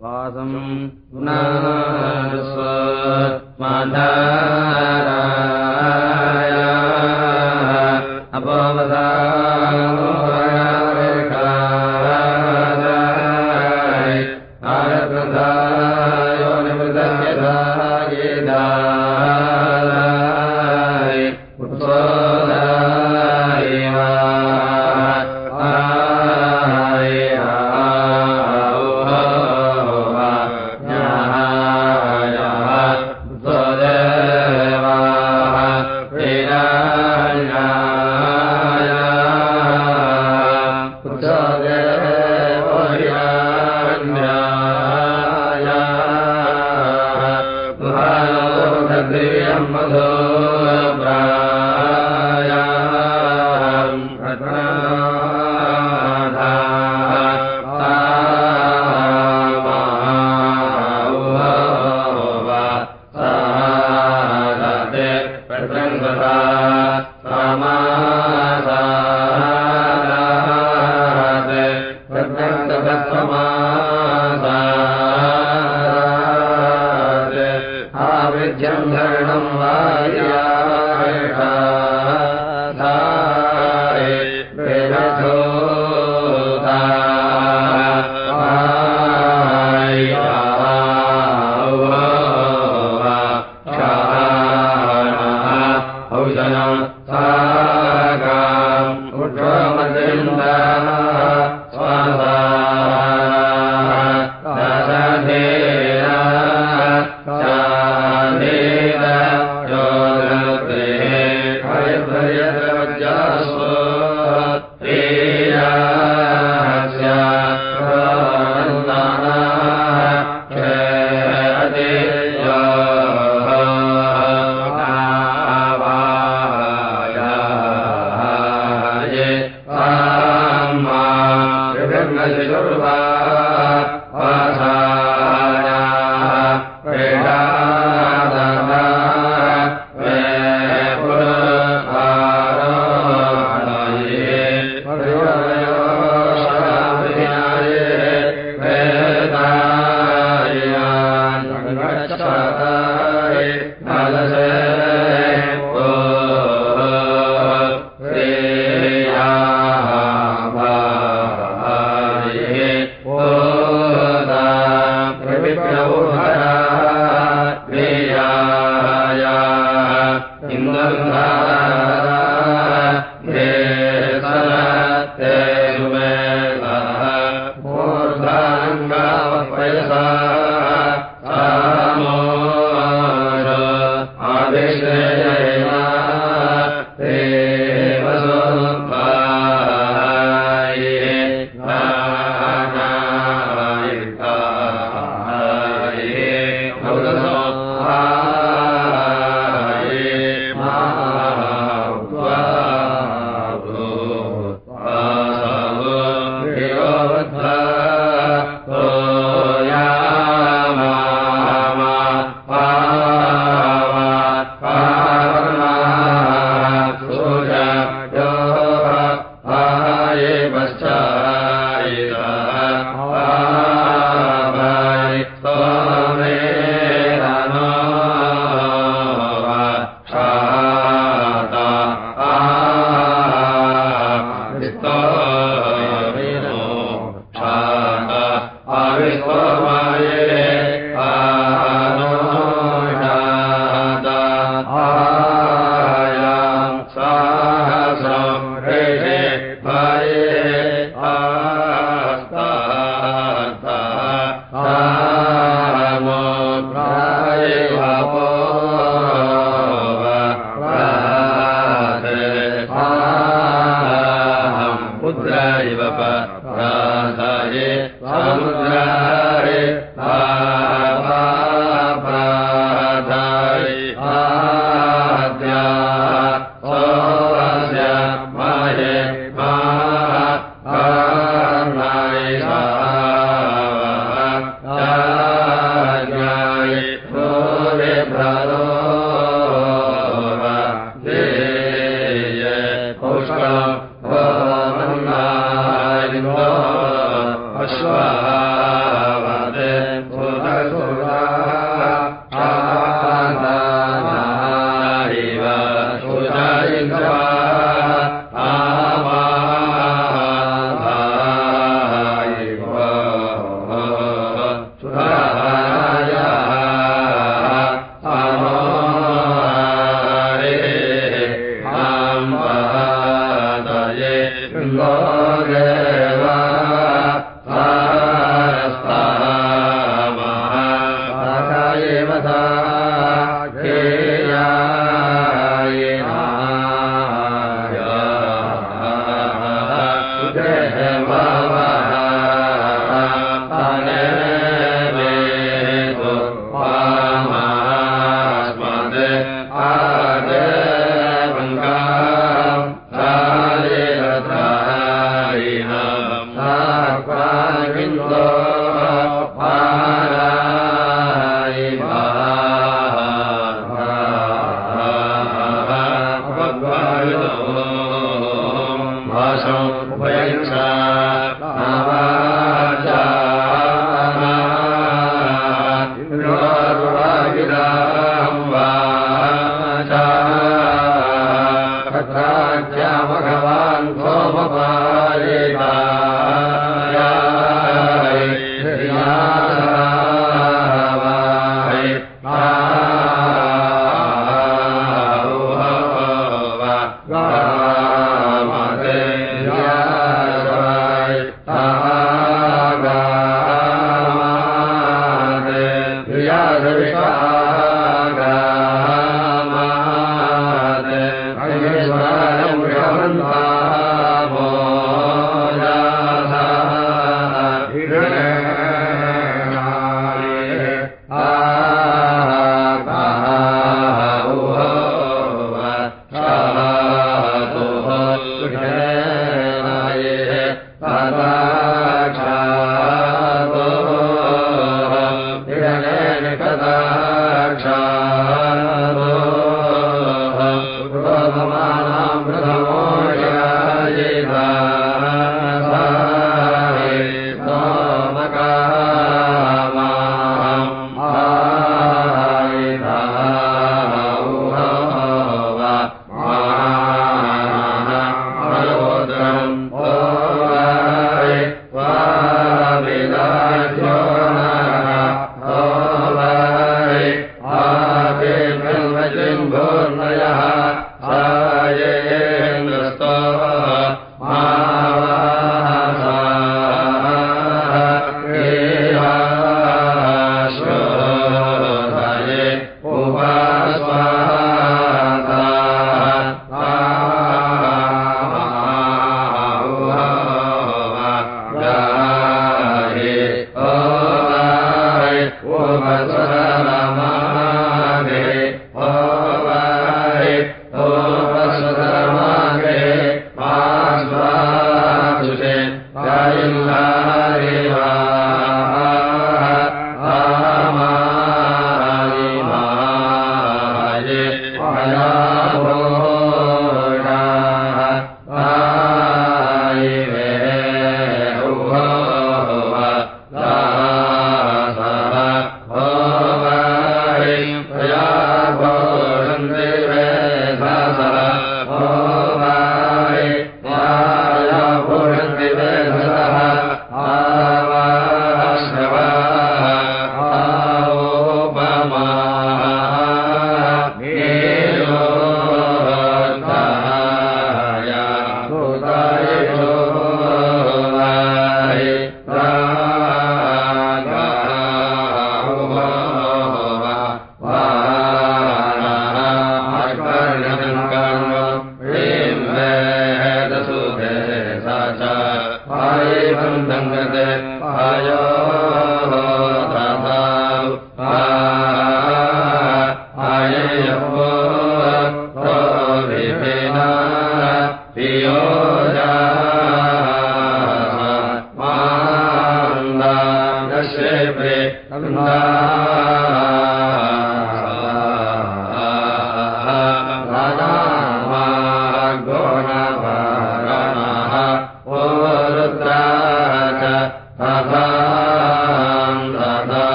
वासं पुना स्व जन्धरणम् वा बालसे अश्वा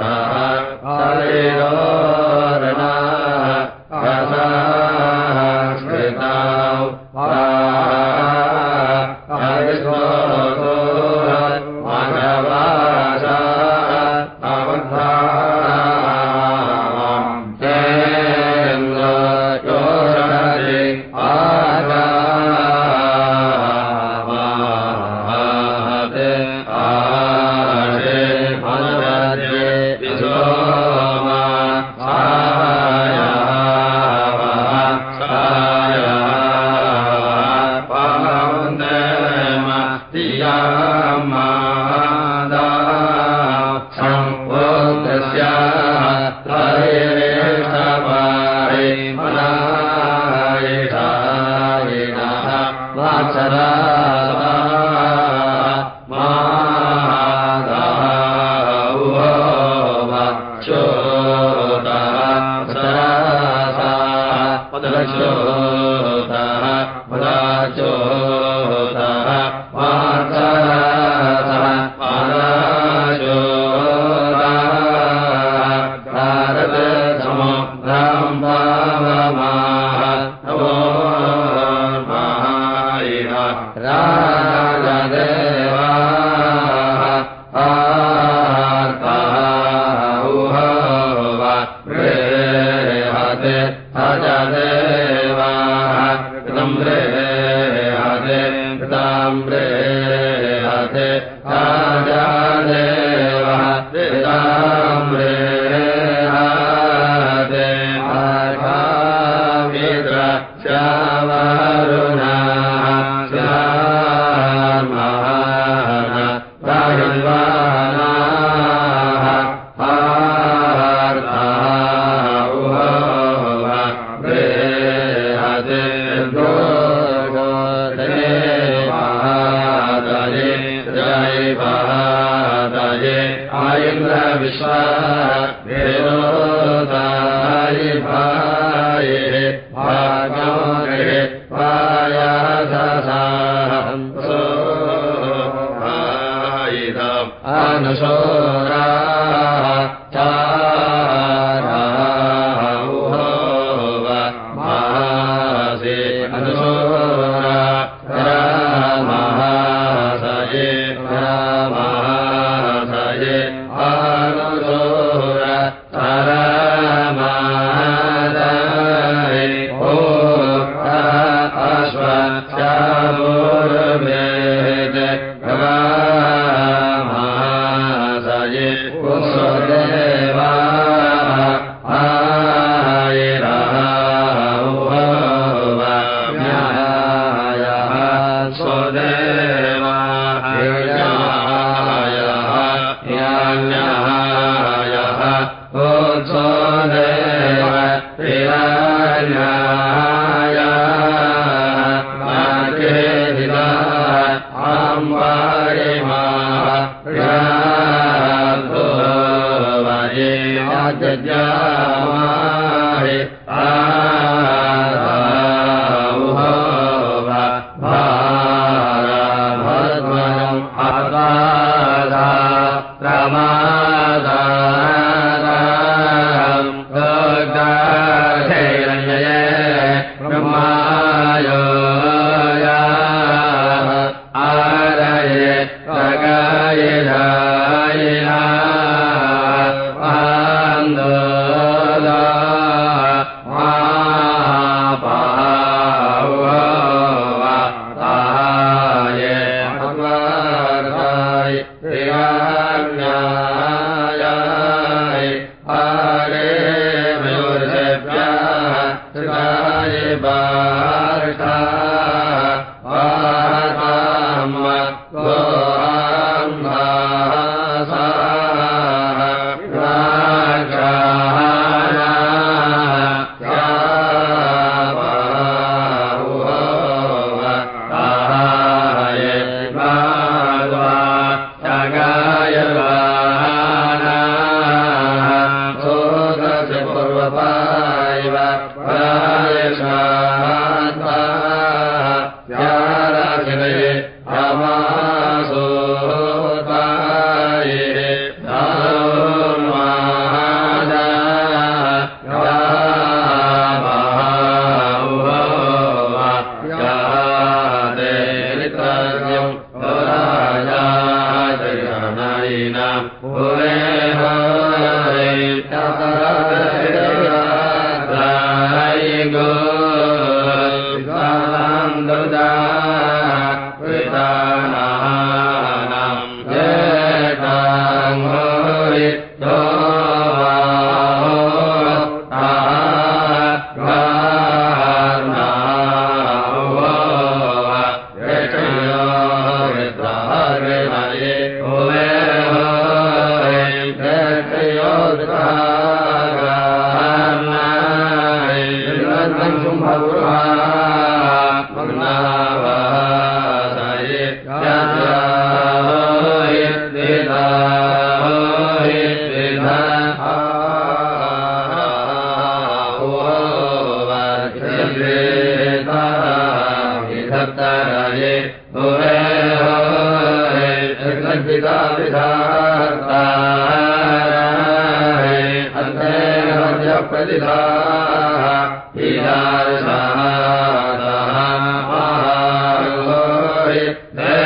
रणा रा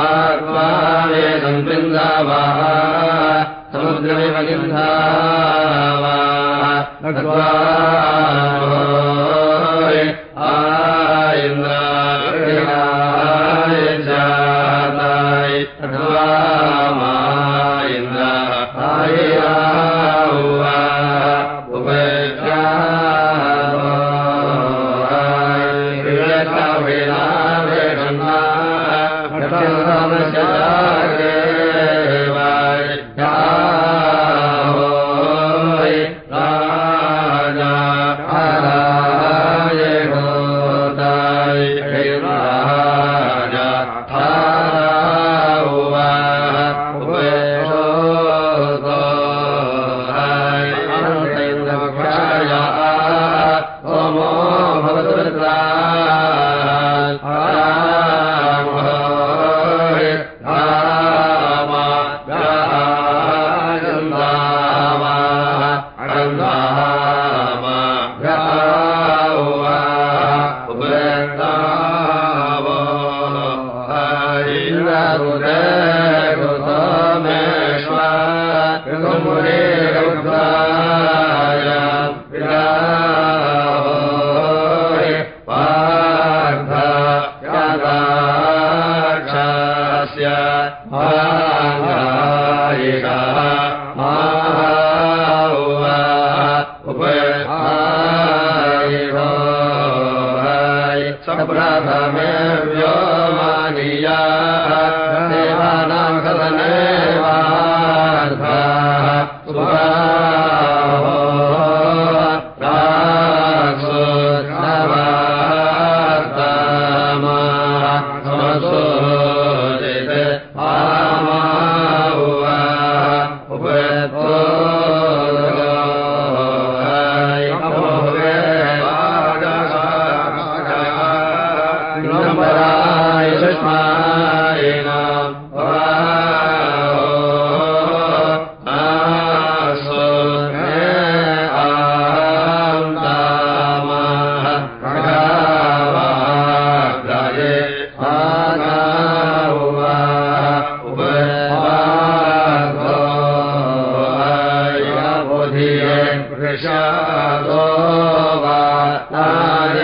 आत्मावे सम्बृन्दावाः समुद्रमिव महोदय प्रसादो वाताय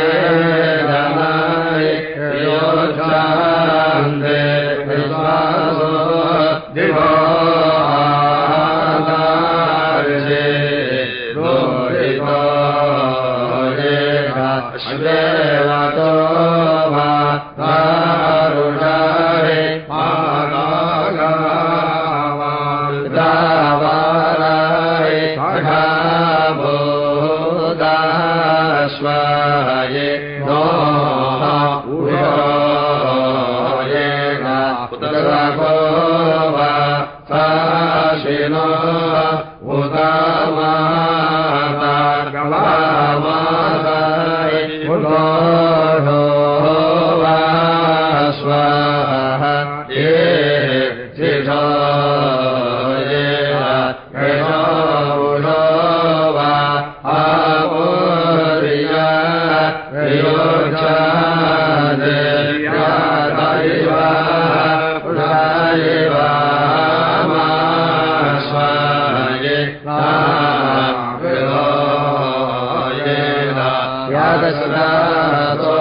दशदातो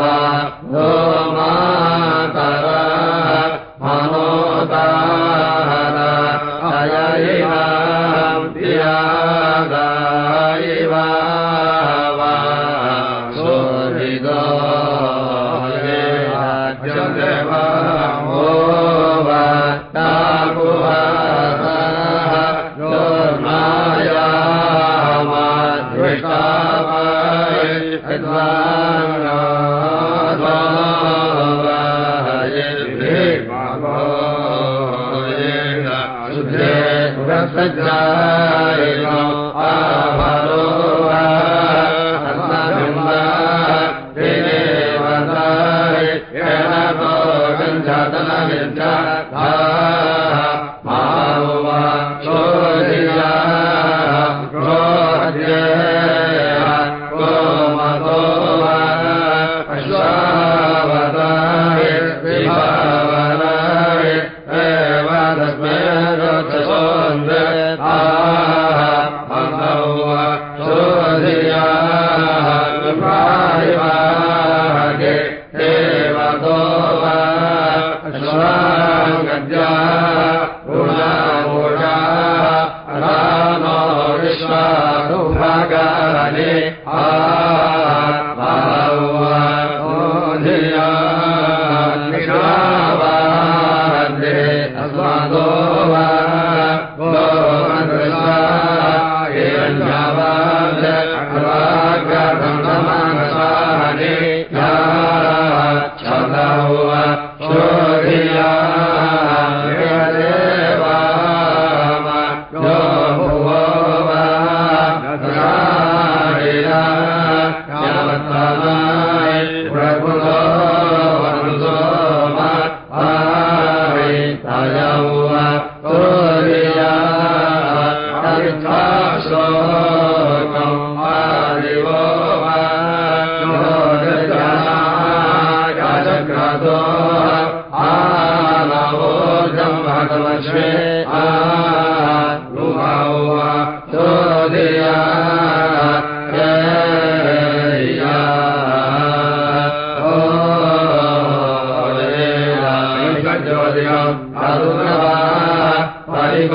वा। अरुणवा हरिम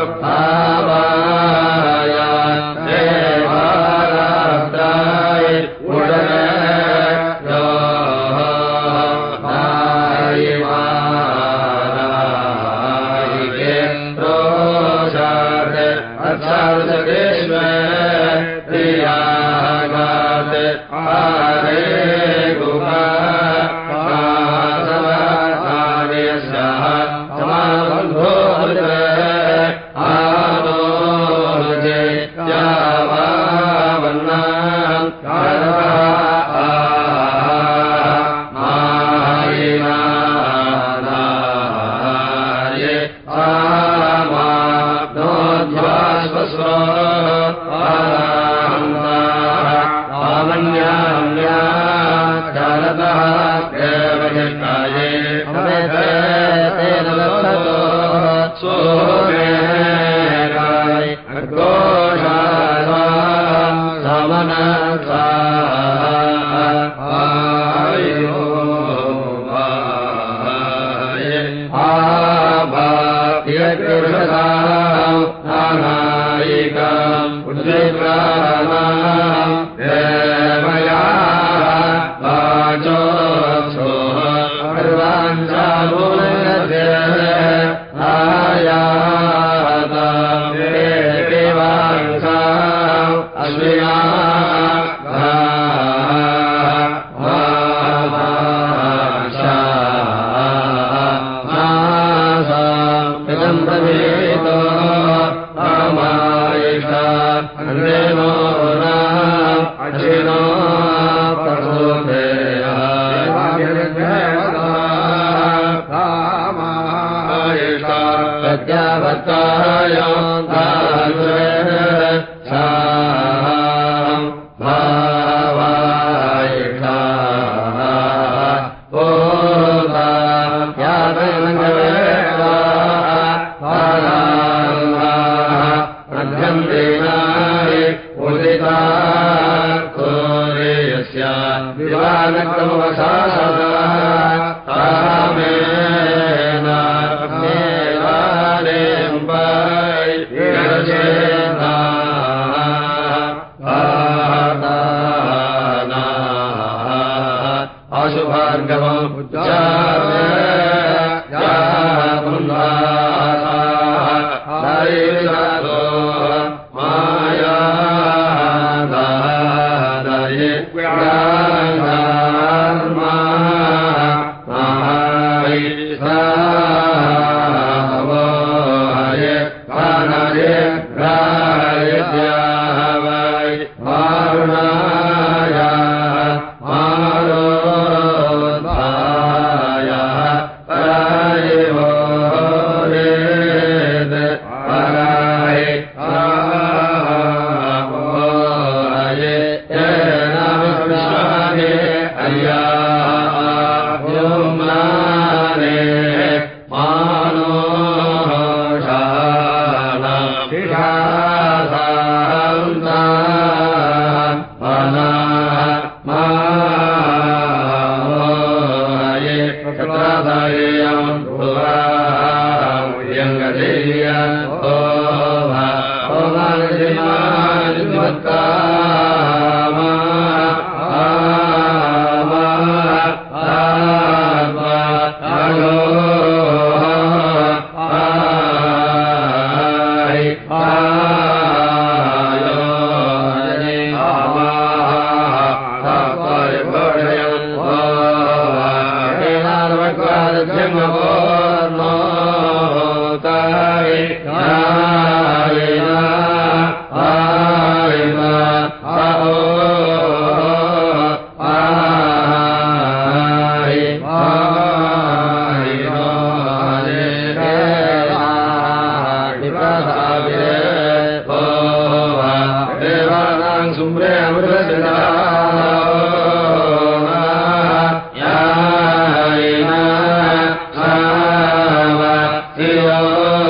्या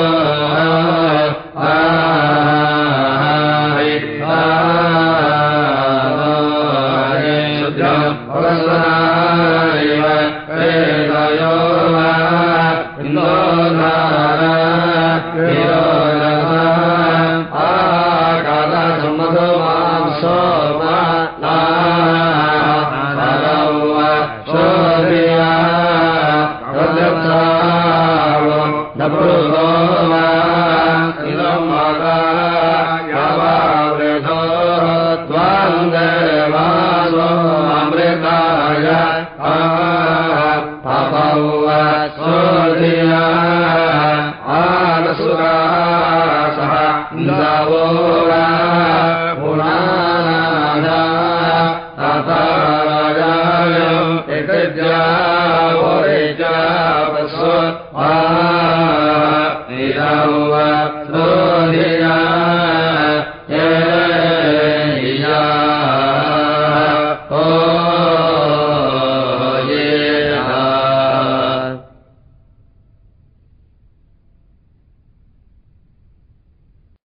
वा